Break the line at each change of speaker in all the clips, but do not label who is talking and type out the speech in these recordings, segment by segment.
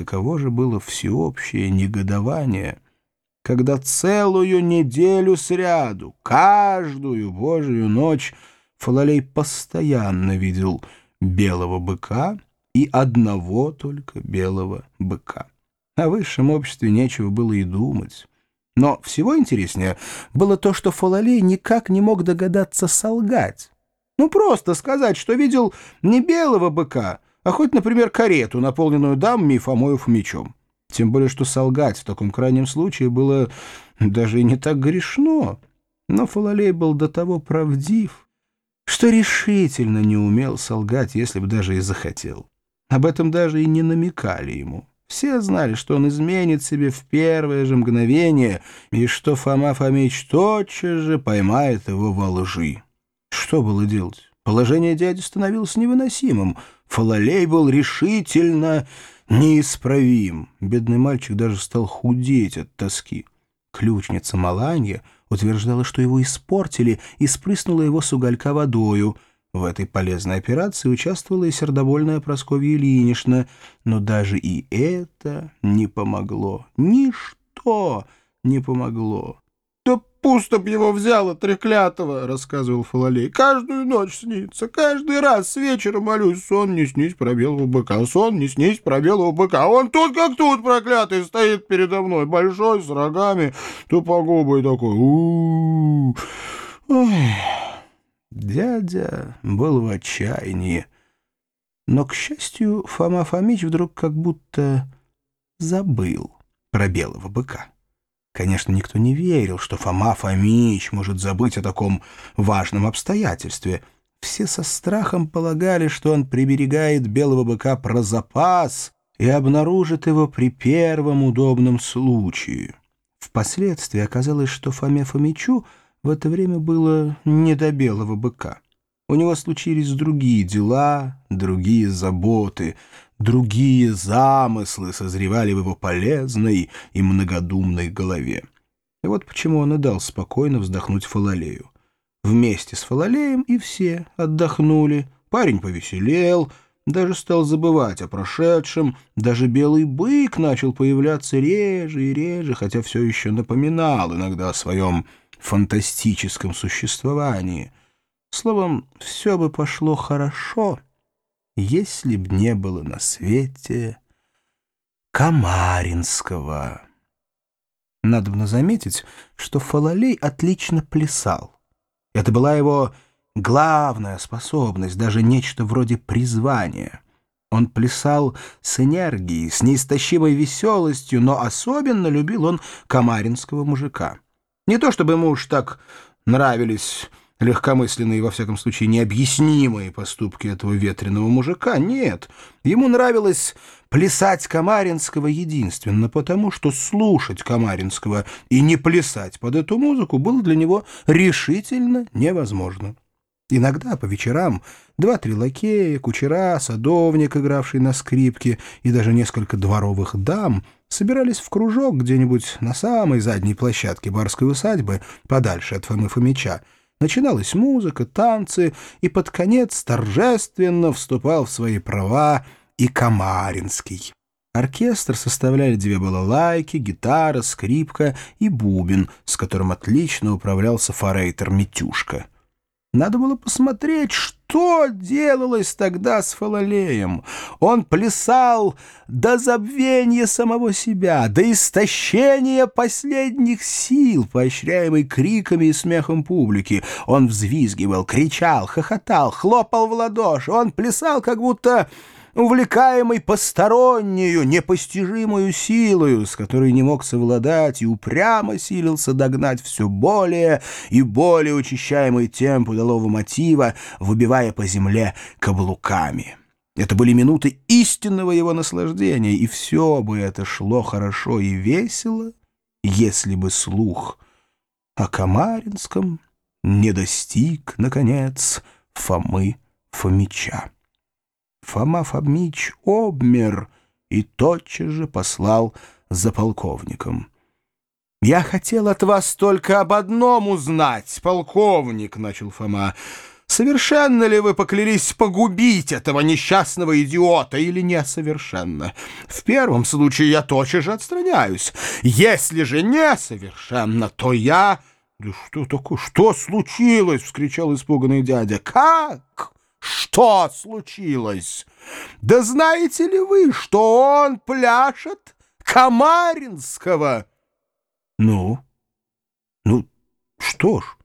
каково же было всеобщее негодование, когда целую неделю сряду, каждую божью ночь Фалалей постоянно видел белого быка и одного только белого быка. О высшем обществе нечего было и думать. Но всего интереснее было то, что Фалалей никак не мог догадаться солгать. Ну, просто сказать, что видел не белого быка, а хоть, например, карету, наполненную дамами и Фомою мечом. Тем более, что солгать в таком крайнем случае было даже и не так грешно. Но Фалалей был до того правдив, что решительно не умел солгать, если бы даже и захотел. Об этом даже и не намекали ему. Все знали, что он изменит себе в первое же мгновение, и что Фома Фомич тотчас же поймает его во лжи. Что было делать? Положение дяди становилось невыносимым. Фалалей был решительно неисправим. Бедный мальчик даже стал худеть от тоски. Ключница Маланья утверждала, что его испортили, и спрыснула его с уголька водою. В этой полезной операции участвовала и сердобольная Прасковья Ильинична, но даже и это не помогло. Ничто не помогло.
Пусто б его взяло, треклятого, — рассказывал Фалалей. Каждую ночь снится, каждый раз с вечера молюсь, сон не снись про белого быка, сон не снись про белого быка. Он тут как тут, проклятый, стоит передо мной, большой, с рогами, тупогубый такой. У -у.
Дядя был в отчаянии. Но, к счастью, Фома Фомич вдруг как будто забыл про белого быка. Конечно, никто не верил, что Фома Фомич может забыть о таком важном обстоятельстве. Все со страхом полагали, что он приберегает белого быка про запас и обнаружит его при первом удобном случае. Впоследствии оказалось, что Фоме Фомичу в это время было не до белого быка. У него случились другие дела, другие заботы, другие замыслы созревали в его полезной и многодумной голове. И вот почему он и дал спокойно вздохнуть Фалалею. Вместе с Фалалеем и все отдохнули, парень повеселел, даже стал забывать о прошедшем, даже белый бык начал появляться реже и реже, хотя все еще напоминал иногда о своем фантастическом существовании — Словом, все бы пошло хорошо, если б не было на свете Камаринского. Надо бы заметить, что Фалалей отлично плясал. Это была его главная способность, даже нечто вроде призвания. Он плясал с энергией, с неистощимой веселостью, но особенно любил он камаринского мужика. Не то чтобы ему уж так нравились легкомысленные, во всяком случае, необъяснимые поступки этого ветреного мужика. Нет, ему нравилось плясать Камаринского единственно потому, что слушать Камаринского и не плясать под эту музыку было для него решительно невозможно. Иногда по вечерам два-три лакея, кучера, садовник, игравший на скрипке, и даже несколько дворовых дам собирались в кружок где-нибудь на самой задней площадке барской усадьбы, подальше от Фомы Фомича, Начиналась музыка, танцы, и под конец торжественно вступал в свои права и Камаринский. Оркестр составляли две балалайки, гитара, скрипка и бубен, с которым отлично управлялся форейтер Митюшка. Надо было посмотреть, что делалось тогда с Фалалеем. Он плясал до забвения самого себя, до истощения последних сил, поощряемый криками и смехом публики. Он взвизгивал, кричал, хохотал, хлопал в ладоши. Он плясал, как будто увлекаемый постороннюю, непостижимую силою, с которой не мог совладать и упрямо силился догнать все более и более учащаемый темп удалого мотива, выбивая по земле каблуками. Это были минуты истинного его наслаждения, и все бы это шло хорошо и весело, если бы слух о Камаринском не достиг, наконец, Фомы Фомича. Фома Фомич обмер и тотчас же послал за полковником. «Я хотел от вас только об одном узнать, полковник», — начал Фома. «С Совершенно ли вы поклялись погубить этого несчастного идиота или несовершенно? В первом случае я тотчас же отстраняюсь. Если же несовершенно, то я... «Да что такое? Что случилось?» — вскричал испуганный дядя. «Как? Что случилось? Да знаете ли вы, что он пляшет Камаринского?» «Ну? Ну, что ж?»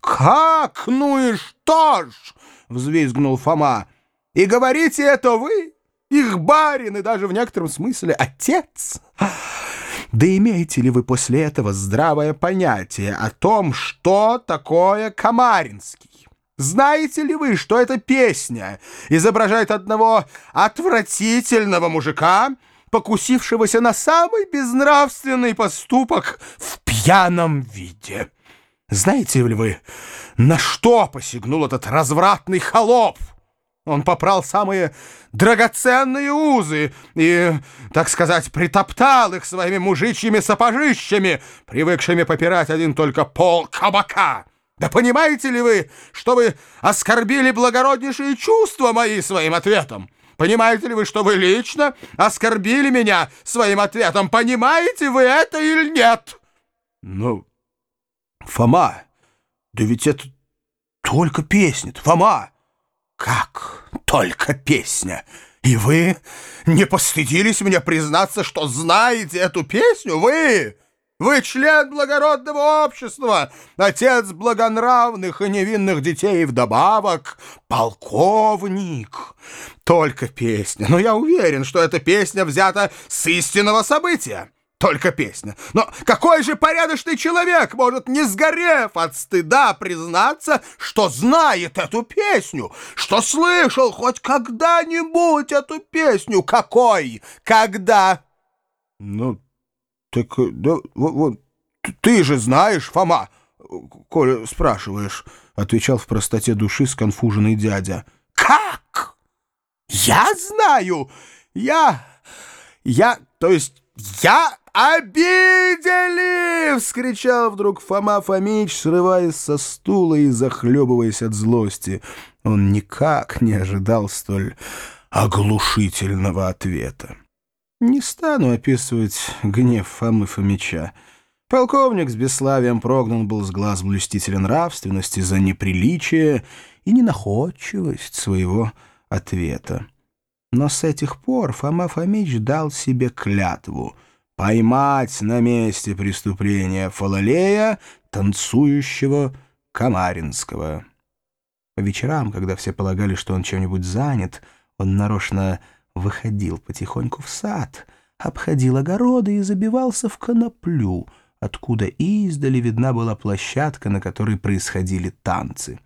«Как? Ну и что ж?» — взвизгнул Фома. «И говорите это вы, их барин и даже в некотором смысле отец?» Да имеете ли вы после этого здравое понятие о том, что такое Камаринский? Знаете ли вы, что эта песня изображает одного отвратительного мужика, покусившегося на самый безнравственный поступок в пьяном виде? Знаете ли вы, на что посягнул этот развратный холоп? Он попрал самые драгоценные узы и, так сказать, притоптал их своими мужичьими сапожищами, привыкшими попирать один только пол кабака. Да понимаете ли вы, что вы оскорбили благороднейшие чувства мои своим ответом? Понимаете ли вы, что вы лично оскорбили меня своим ответом? Понимаете вы это или нет? Ну, Фома, да ведь это только песня Фома. Как только песня? И вы не постыдились мне признаться, что знаете эту песню? Вы... Вы член благородного общества, отец благонравных и невинных детей вдобавок, полковник. Только песня, но я уверен, что эта песня взята с истинного события. Только песня. Но какой же порядочный человек может, не сгорев от стыда, признаться, что знает эту песню, что слышал хоть когда-нибудь эту песню? Какой? Когда? Ну, так, да, вот, вот ты же знаешь, Фома, коли спрашиваешь, отвечал в простоте души сконфуженный дядя. Как? Я знаю! Я... Я... То есть я «Обидели!» — вскричал вдруг Фома Фомич, срываясь со стула и захлебываясь от злости. Он никак не ожидал столь оглушительного ответа. Не стану описывать гнев Фомы Фомича. Полковник с бесславием прогнан был с глаз блюстителя нравственности за неприличие и ненаходчивость своего ответа. Но с этих пор Фома Фомич дал себе клятву — поймать на месте преступления Фалалея, танцующего Камаринского. По вечерам, когда все полагали, что он чем-нибудь занят, он нарочно выходил потихоньку в сад, обходил огороды и забивался в коноплю, откуда издали видна была площадка, на которой происходили танцы.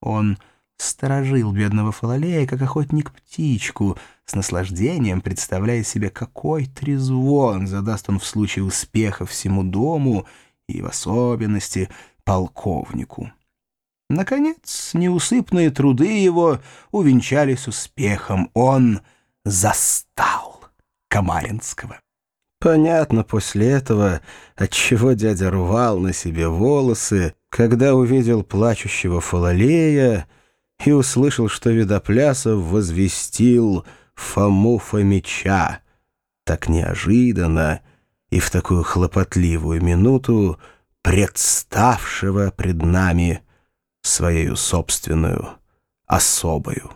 Он сторожил бедного Фалалея, как охотник птичку, с наслаждением представляя себе, какой трезвон задаст он в случае успеха всему дому и, в особенности, полковнику. Наконец, неусыпные труды его увенчались успехом. Он застал Камаринского. Понятно после этого, отчего дядя рвал на себе волосы, когда увидел плачущего Фалалея, и услышал, что Видоплясов возвестил Фому Фомича так неожиданно и в такую хлопотливую минуту представшего пред нами своею собственную особою.